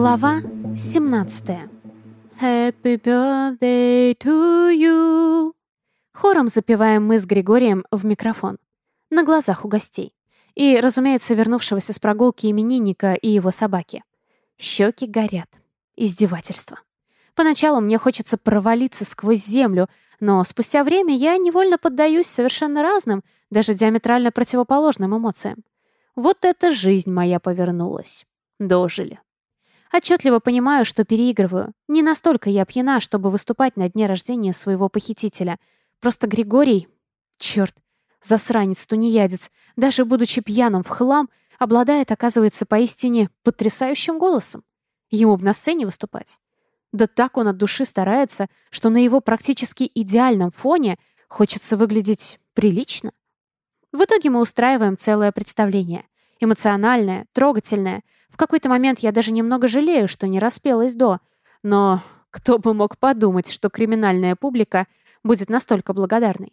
Глава 17 Happy birthday to you Хором запеваем мы с Григорием в микрофон. На глазах у гостей. И, разумеется, вернувшегося с прогулки именинника и его собаки. Щеки горят. Издевательство. Поначалу мне хочется провалиться сквозь землю, но спустя время я невольно поддаюсь совершенно разным, даже диаметрально противоположным эмоциям. Вот эта жизнь моя повернулась. Дожили. Отчетливо понимаю, что переигрываю. Не настолько я пьяна, чтобы выступать на дне рождения своего похитителя. Просто Григорий... Черт, засранец-тунеядец, даже будучи пьяным в хлам, обладает, оказывается, поистине потрясающим голосом. Ему бы на сцене выступать. Да так он от души старается, что на его практически идеальном фоне хочется выглядеть прилично. В итоге мы устраиваем целое представление. Эмоциональное, трогательное. В какой-то момент я даже немного жалею, что не распелась до. Но кто бы мог подумать, что криминальная публика будет настолько благодарной.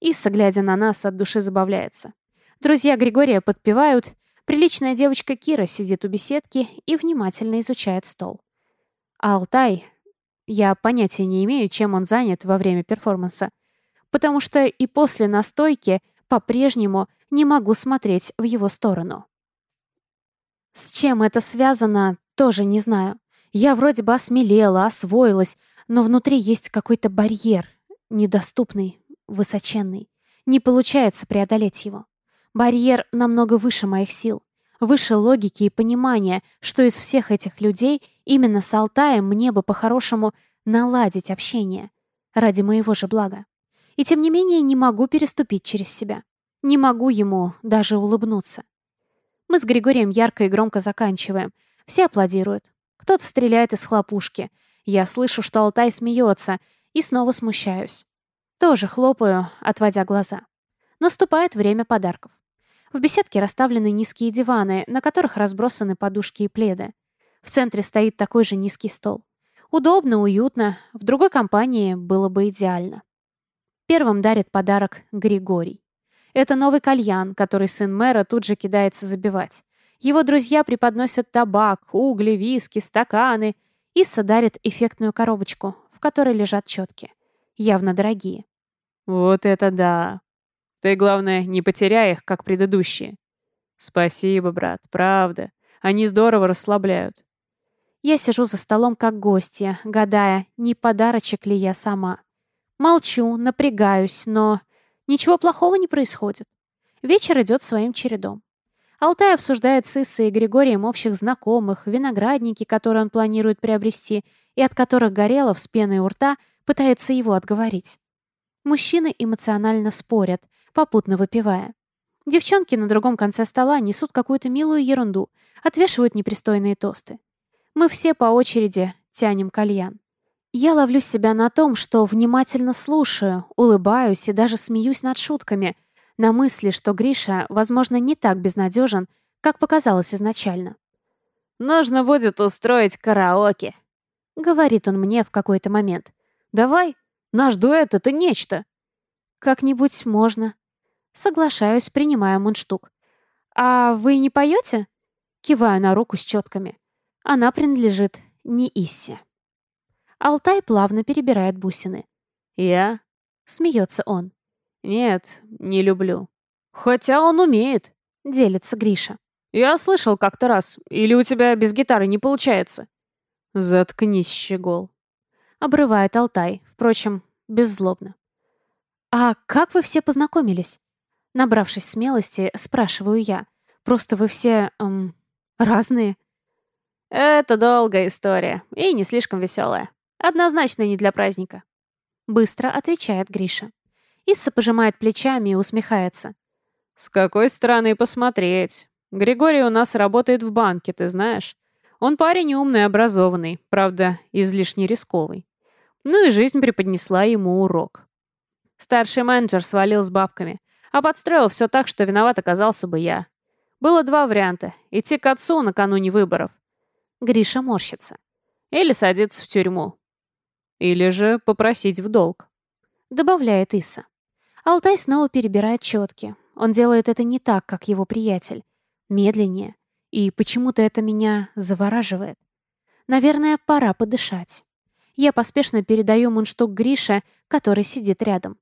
Исса, глядя на нас, от души забавляется. Друзья Григория подпевают. Приличная девочка Кира сидит у беседки и внимательно изучает стол. А Алтай... Я понятия не имею, чем он занят во время перформанса. Потому что и после настойки по-прежнему не могу смотреть в его сторону. С чем это связано, тоже не знаю. Я вроде бы осмелела, освоилась, но внутри есть какой-то барьер, недоступный, высоченный. Не получается преодолеть его. Барьер намного выше моих сил выше логики и понимания, что из всех этих людей именно с Алтаем мне бы по-хорошему наладить общение ради моего же блага. И тем не менее не могу переступить через себя. Не могу ему даже улыбнуться. Мы с Григорием ярко и громко заканчиваем. Все аплодируют. Кто-то стреляет из хлопушки. Я слышу, что Алтай смеется, и снова смущаюсь. Тоже хлопаю, отводя глаза. Наступает время подарков. В беседке расставлены низкие диваны, на которых разбросаны подушки и пледы. В центре стоит такой же низкий стол. Удобно, уютно, в другой компании было бы идеально. Первым дарит подарок Григорий. Это новый кальян, который сын мэра тут же кидается забивать. Его друзья преподносят табак, угли, виски, стаканы. Исса дарит эффектную коробочку, в которой лежат четки. Явно дорогие. «Вот это да!» Ты, главное, не потеряй их, как предыдущие. Спасибо, брат, правда. Они здорово расслабляют. Я сижу за столом как гостья, гадая, не подарочек ли я сама. Молчу, напрягаюсь, но ничего плохого не происходит. Вечер идет своим чередом. Алтай обсуждает с Иссой и Григорием общих знакомых, виноградники, которые он планирует приобрести, и от которых Горелов с пеной у рта пытается его отговорить. Мужчины эмоционально спорят, попутно выпивая. Девчонки на другом конце стола несут какую-то милую ерунду, отвешивают непристойные тосты. Мы все по очереди тянем кальян. Я ловлю себя на том, что внимательно слушаю, улыбаюсь и даже смеюсь над шутками, на мысли, что Гриша, возможно, не так безнадежен, как показалось изначально. «Нужно будет устроить караоке», — говорит он мне в какой-то момент. «Давай, наш дуэт — это нечто». «Как-нибудь можно», Соглашаюсь, принимая мундштук. «А вы не поете?» Киваю на руку с четками. Она принадлежит не Иссе. Алтай плавно перебирает бусины. «Я?» — смеется он. «Нет, не люблю». «Хотя он умеет», — делится Гриша. «Я слышал как-то раз. Или у тебя без гитары не получается?» «Заткнись, щегол», — обрывает Алтай, впрочем, беззлобно. «А как вы все познакомились?» Набравшись смелости, спрашиваю я. Просто вы все... Эм, разные. Это долгая история и не слишком веселая. Однозначно не для праздника. Быстро отвечает Гриша. Исса пожимает плечами и усмехается. С какой стороны посмотреть? Григорий у нас работает в банке, ты знаешь. Он парень умный, образованный, правда, излишне рисковый. Ну и жизнь преподнесла ему урок. Старший менеджер свалил с бабками — а подстроил все так, что виноват оказался бы я. Было два варианта. Идти к отцу накануне выборов. Гриша морщится. Или садиться в тюрьму. Или же попросить в долг. Добавляет Иса. Алтай снова перебирает четки. Он делает это не так, как его приятель. Медленнее. И почему-то это меня завораживает. Наверное, пора подышать. Я поспешно передаю мундштук Грише, который сидит рядом.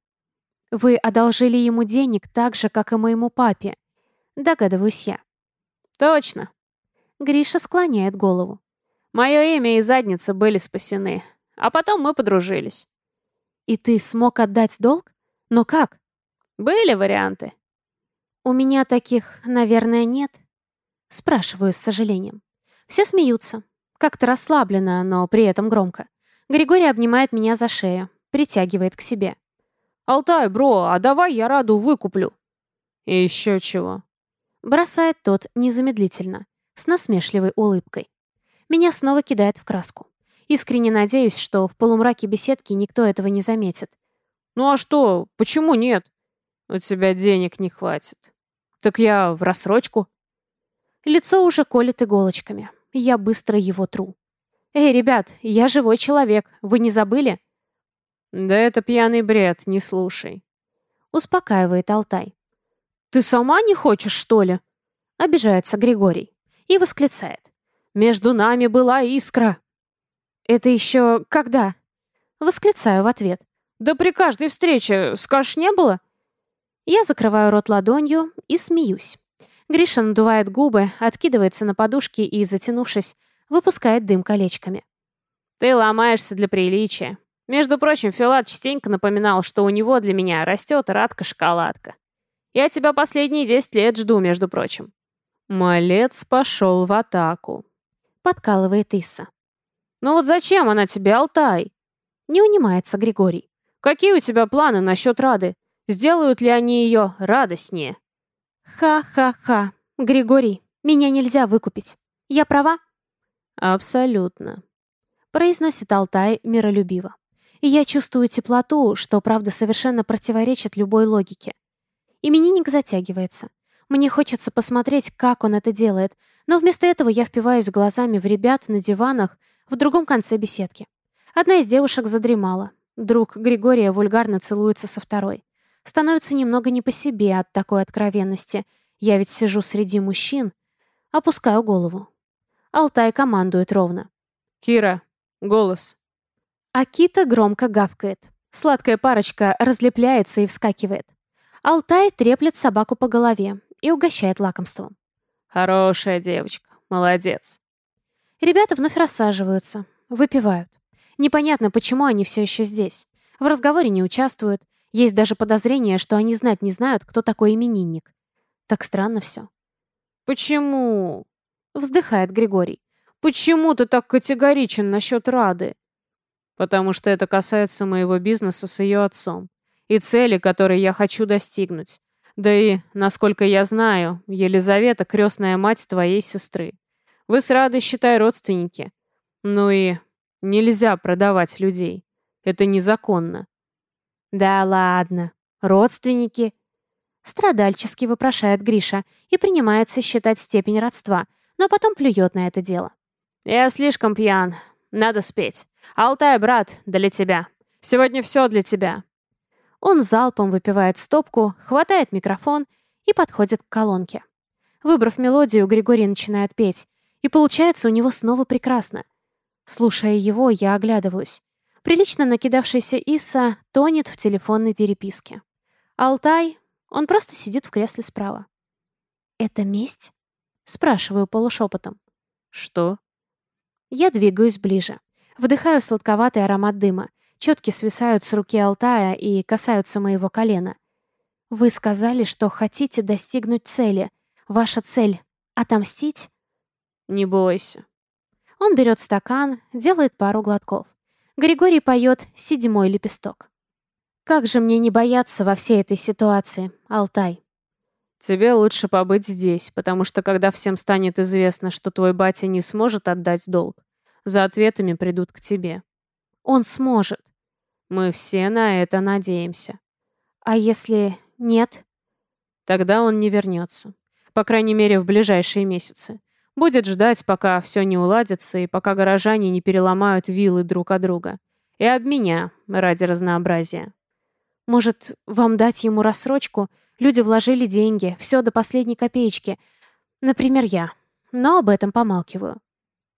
Вы одолжили ему денег так же, как и моему папе. Догадываюсь я. Точно. Гриша склоняет голову. Мое имя и задница были спасены. А потом мы подружились. И ты смог отдать долг? Но как? Были варианты. У меня таких, наверное, нет. Спрашиваю с сожалением. Все смеются. Как-то расслабленно, но при этом громко. Григорий обнимает меня за шею, притягивает к себе. «Алтай, бро, а давай я Раду выкуплю». «И еще чего?» Бросает тот незамедлительно, с насмешливой улыбкой. Меня снова кидает в краску. Искренне надеюсь, что в полумраке беседки никто этого не заметит. «Ну а что? Почему нет?» «У тебя денег не хватит». «Так я в рассрочку». Лицо уже колет иголочками. Я быстро его тру. «Эй, ребят, я живой человек, вы не забыли?» «Да это пьяный бред, не слушай», — успокаивает Алтай. «Ты сама не хочешь, что ли?» — обижается Григорий и восклицает. «Между нами была искра». «Это еще когда?» Восклицаю в ответ. «Да при каждой встрече, скажешь, не было?» Я закрываю рот ладонью и смеюсь. Гриша надувает губы, откидывается на подушки и, затянувшись, выпускает дым колечками. «Ты ломаешься для приличия. Между прочим, Филат частенько напоминал, что у него для меня растет радка-шоколадка. Я тебя последние десять лет жду, между прочим». Малец пошел в атаку. Подкалывает Иса. «Ну вот зачем она тебе, Алтай?» Не унимается Григорий. «Какие у тебя планы насчет Рады? Сделают ли они ее радостнее?» «Ха-ха-ха. Григорий, меня нельзя выкупить. Я права?» «Абсолютно», — произносит Алтай миролюбиво и я чувствую теплоту, что, правда, совершенно противоречит любой логике. Именинник затягивается. Мне хочется посмотреть, как он это делает, но вместо этого я впиваюсь глазами в ребят на диванах в другом конце беседки. Одна из девушек задремала. Друг Григория вульгарно целуется со второй. Становится немного не по себе от такой откровенности. Я ведь сижу среди мужчин. Опускаю голову. Алтай командует ровно. «Кира, голос». Акита громко гавкает. Сладкая парочка разлепляется и вскакивает. Алтай треплет собаку по голове и угощает лакомством. «Хорошая девочка, молодец». Ребята вновь рассаживаются, выпивают. Непонятно, почему они все еще здесь. В разговоре не участвуют. Есть даже подозрение, что они знать не знают, кто такой именинник. Так странно все. «Почему?» — вздыхает Григорий. «Почему ты так категоричен насчет Рады?» потому что это касается моего бизнеса с ее отцом и цели, которые я хочу достигнуть. Да и, насколько я знаю, Елизавета — крестная мать твоей сестры. Вы с Радой, считай, родственники. Ну и нельзя продавать людей. Это незаконно. Да ладно, родственники. Страдальчески вопрошает Гриша и принимается считать степень родства, но потом плюет на это дело. Я слишком пьян. Надо спеть. «Алтай, брат, для тебя. Сегодня все для тебя». Он залпом выпивает стопку, хватает микрофон и подходит к колонке. Выбрав мелодию, Григорий начинает петь, и получается у него снова прекрасно. Слушая его, я оглядываюсь. Прилично накидавшийся Иса тонет в телефонной переписке. Алтай, он просто сидит в кресле справа. «Это месть?» Спрашиваю полушепотом. «Что?» Я двигаюсь ближе. Вдыхаю сладковатый аромат дыма. Четки свисают с руки Алтая и касаются моего колена. Вы сказали, что хотите достигнуть цели. Ваша цель — отомстить? Не бойся. Он берет стакан, делает пару глотков. Григорий поет седьмой лепесток. Как же мне не бояться во всей этой ситуации, Алтай? Тебе лучше побыть здесь, потому что когда всем станет известно, что твой батя не сможет отдать долг, за ответами придут к тебе. Он сможет. Мы все на это надеемся. А если нет? Тогда он не вернется. По крайней мере, в ближайшие месяцы. Будет ждать, пока все не уладится и пока горожане не переломают вилы друг от друга. И об меня, ради разнообразия. Может, вам дать ему рассрочку? Люди вложили деньги, все до последней копеечки. Например, я. Но об этом помалкиваю.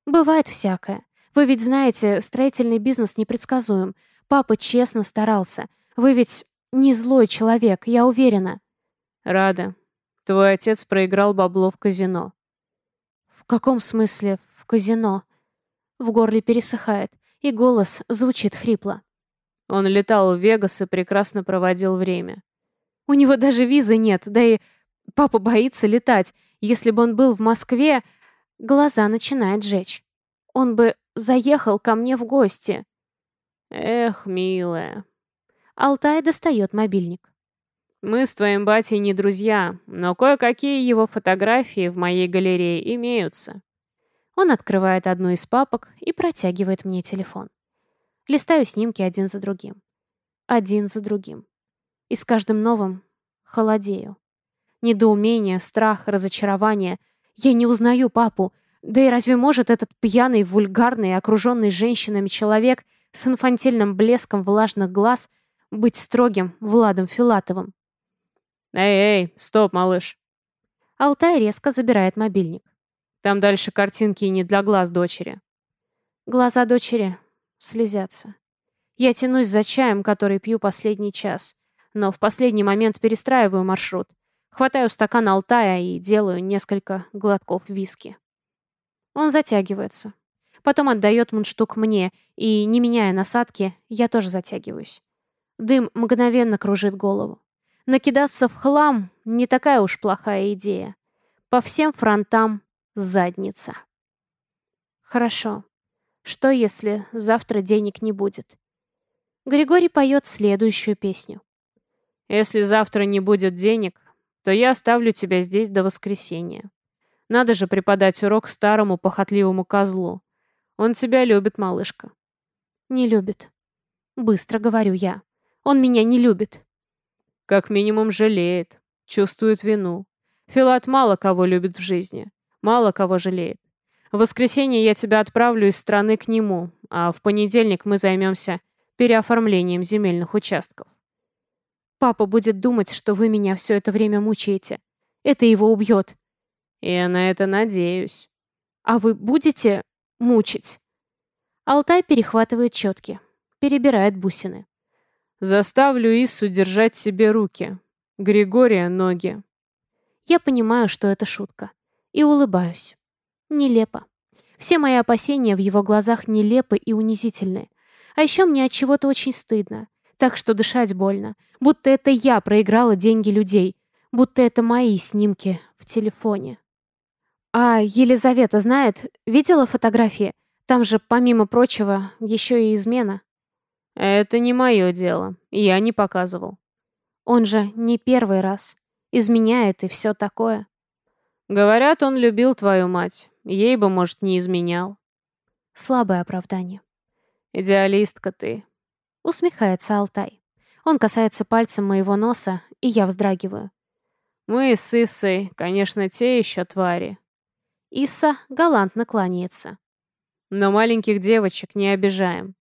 Бывает всякое. Вы ведь знаете, строительный бизнес непредсказуем. Папа честно старался. Вы ведь не злой человек, я уверена. Рада. Твой отец проиграл бабло в казино. В каком смысле в казино? В горле пересыхает, и голос звучит хрипло. Он летал в Вегас и прекрасно проводил время. У него даже визы нет, да и папа боится летать. Если бы он был в Москве, глаза начинает жечь. Он бы заехал ко мне в гости. Эх, милая. Алтай достает мобильник. Мы с твоим батей не друзья, но кое-какие его фотографии в моей галерее имеются. Он открывает одну из папок и протягивает мне телефон. Листаю снимки один за другим. Один за другим. И с каждым новым холодею. Недоумение, страх, разочарование. Я не узнаю папу. Да и разве может этот пьяный, вульгарный, окруженный женщинами человек с инфантильным блеском влажных глаз быть строгим Владом Филатовым? «Эй-эй, стоп, малыш!» Алтай резко забирает мобильник. Там дальше картинки не для глаз дочери. Глаза дочери слезятся. Я тянусь за чаем, который пью последний час, но в последний момент перестраиваю маршрут. Хватаю стакан Алтая и делаю несколько глотков виски. Он затягивается. Потом отдает мундштук мне, и, не меняя насадки, я тоже затягиваюсь. Дым мгновенно кружит голову. Накидаться в хлам не такая уж плохая идея. По всем фронтам задница. Хорошо. Что, если завтра денег не будет? Григорий поет следующую песню. Если завтра не будет денег, то я оставлю тебя здесь до воскресенья. Надо же преподать урок старому похотливому козлу. Он тебя любит, малышка. Не любит. Быстро говорю я. Он меня не любит. Как минимум жалеет. Чувствует вину. Филат мало кого любит в жизни. Мало кого жалеет. В воскресенье я тебя отправлю из страны к нему, а в понедельник мы займемся переоформлением земельных участков. Папа будет думать, что вы меня все это время мучаете. Это его убьет. Я на это надеюсь. А вы будете мучить? Алтай перехватывает четки, перебирает бусины. Заставлю Иссу держать себе руки. Григория — ноги. Я понимаю, что это шутка. И улыбаюсь. Нелепо. Все мои опасения в его глазах нелепы и унизительны. А еще мне от чего-то очень стыдно. Так что дышать больно. Будто это я проиграла деньги людей. Будто это мои снимки в телефоне. А Елизавета знает? Видела фотографии? Там же, помимо прочего, еще и измена. Это не мое дело. Я не показывал. Он же не первый раз. Изменяет и все такое. Говорят, он любил твою мать. Ей бы, может, не изменял. Слабое оправдание. Идеалистка ты. Усмехается Алтай. Он касается пальцем моего носа, и я вздрагиваю. Мы с Иссой, конечно, те еще твари. Исса галантно кланяется. Но маленьких девочек не обижаем.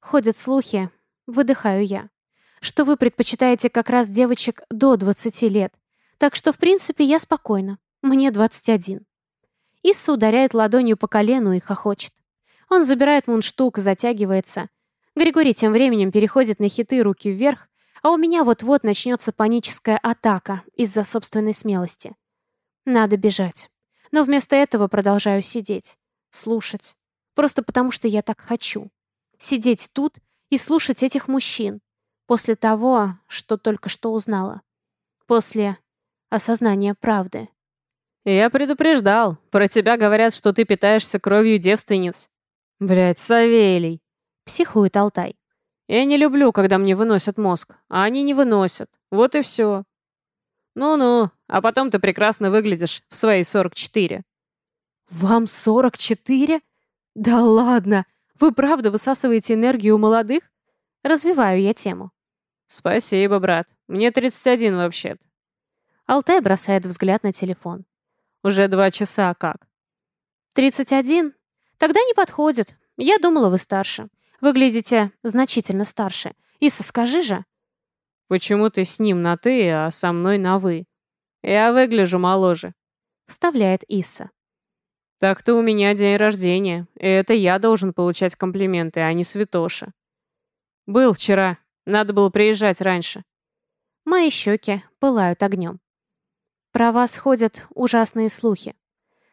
Ходят слухи, выдыхаю я, что вы предпочитаете как раз девочек до 20 лет. Так что, в принципе, я спокойна. Мне 21. Исса ударяет ладонью по колену и хохочет. Он забирает мундштук, затягивается. Григорий тем временем переходит на хиты руки вверх, а у меня вот-вот начнется паническая атака из-за собственной смелости. Надо бежать. Но вместо этого продолжаю сидеть, слушать. Просто потому, что я так хочу. Сидеть тут и слушать этих мужчин. После того, что только что узнала. После осознания правды. «Я предупреждал. Про тебя говорят, что ты питаешься кровью девственниц». Блять, Савелий!» Психует Алтай. «Я не люблю, когда мне выносят мозг, а они не выносят. Вот и все. Ну-ну, а потом ты прекрасно выглядишь в свои 44. Вам 44? Да ладно, вы правда высасываете энергию у молодых? Развиваю я тему. Спасибо, брат. Мне 31 вообще-то. Алтай бросает взгляд на телефон. Уже два часа как? 31? Тогда не подходит. Я думала, вы старше. Выглядите значительно старше. Иса, скажи же. Почему ты с ним на «ты», а со мной на «вы»? Я выгляжу моложе. Вставляет Иса. Так-то у меня день рождения, и это я должен получать комплименты, а не святоша. Был вчера, надо было приезжать раньше. Мои щеки пылают огнем. Про вас ходят ужасные слухи.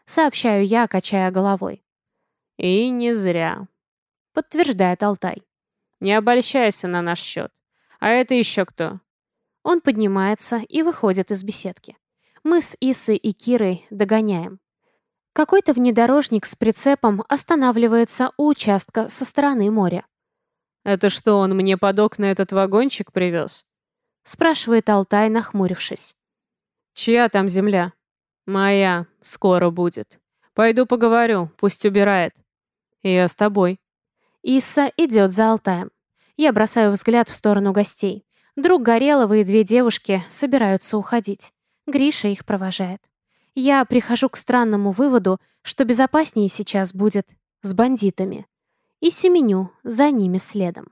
Сообщаю я, качая головой. И не зря, подтверждает Алтай. Не обольщайся на наш счет. А это еще кто? Он поднимается и выходит из беседки. Мы с Исой и Кирой догоняем. Какой-то внедорожник с прицепом останавливается у участка со стороны моря. «Это что, он мне под окна этот вагончик привез?» спрашивает Алтай, нахмурившись. «Чья там земля?» «Моя. Скоро будет. Пойду поговорю, пусть убирает. Я с тобой». Иса идет за Алтаем. Я бросаю взгляд в сторону гостей. Друг Горелова и две девушки собираются уходить. Гриша их провожает. Я прихожу к странному выводу, что безопаснее сейчас будет с бандитами. И семеню за ними следом.